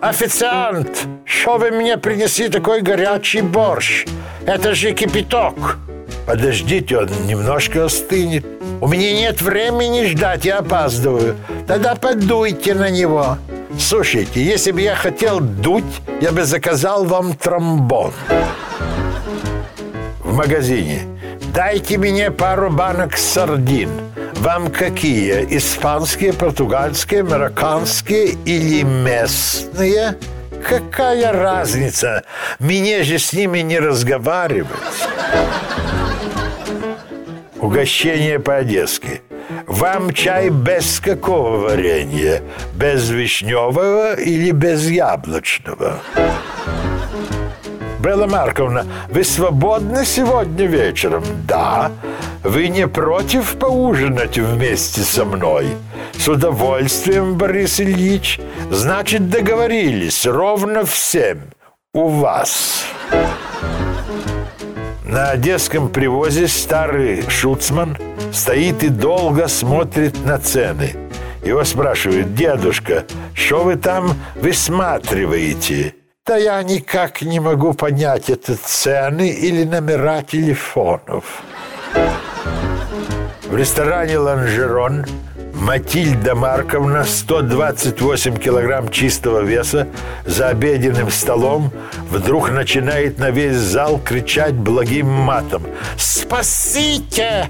Официант, что вы мне принесли такой горячий борщ? Это же кипяток. Подождите, он немножко остынет. У меня нет времени ждать, я опаздываю. Тогда подуйте на него. Слушайте, если бы я хотел дуть, я бы заказал вам тромбон. В магазине. Дайте мне пару банок сардин. Вам какие? Испанские, португальские, марокканские или местные? Какая разница? Мне же с ними не разговаривать. Угощение по-одесски. Вам чай без какого варенья? Без вишневого или без яблочного? Белла Марковна, вы свободны сегодня вечером? Да. Вы не против поужинать вместе со мной? С удовольствием, Борис Ильич. Значит, договорились ровно в семь. У вас. На одесском привозе старый шуцман стоит и долго смотрит на цены. Его спрашивают, дедушка, что вы там высматриваете? Да я никак не могу понять, это цены или номера телефонов. В ресторане «Ланжерон» Матильда Марковна, 128 килограмм чистого веса, за обеденным столом вдруг начинает на весь зал кричать благим матом. «Спасите!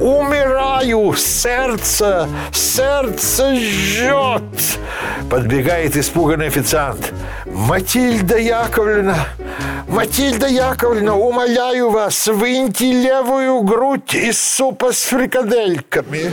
Умираю! Сердце! Сердце жжет!» Подбегает испуганный официант. «Матильда Яковлевна! Матильда Яковлевна, умоляю вас, выньте левую грудь из супа с фрикадельками!»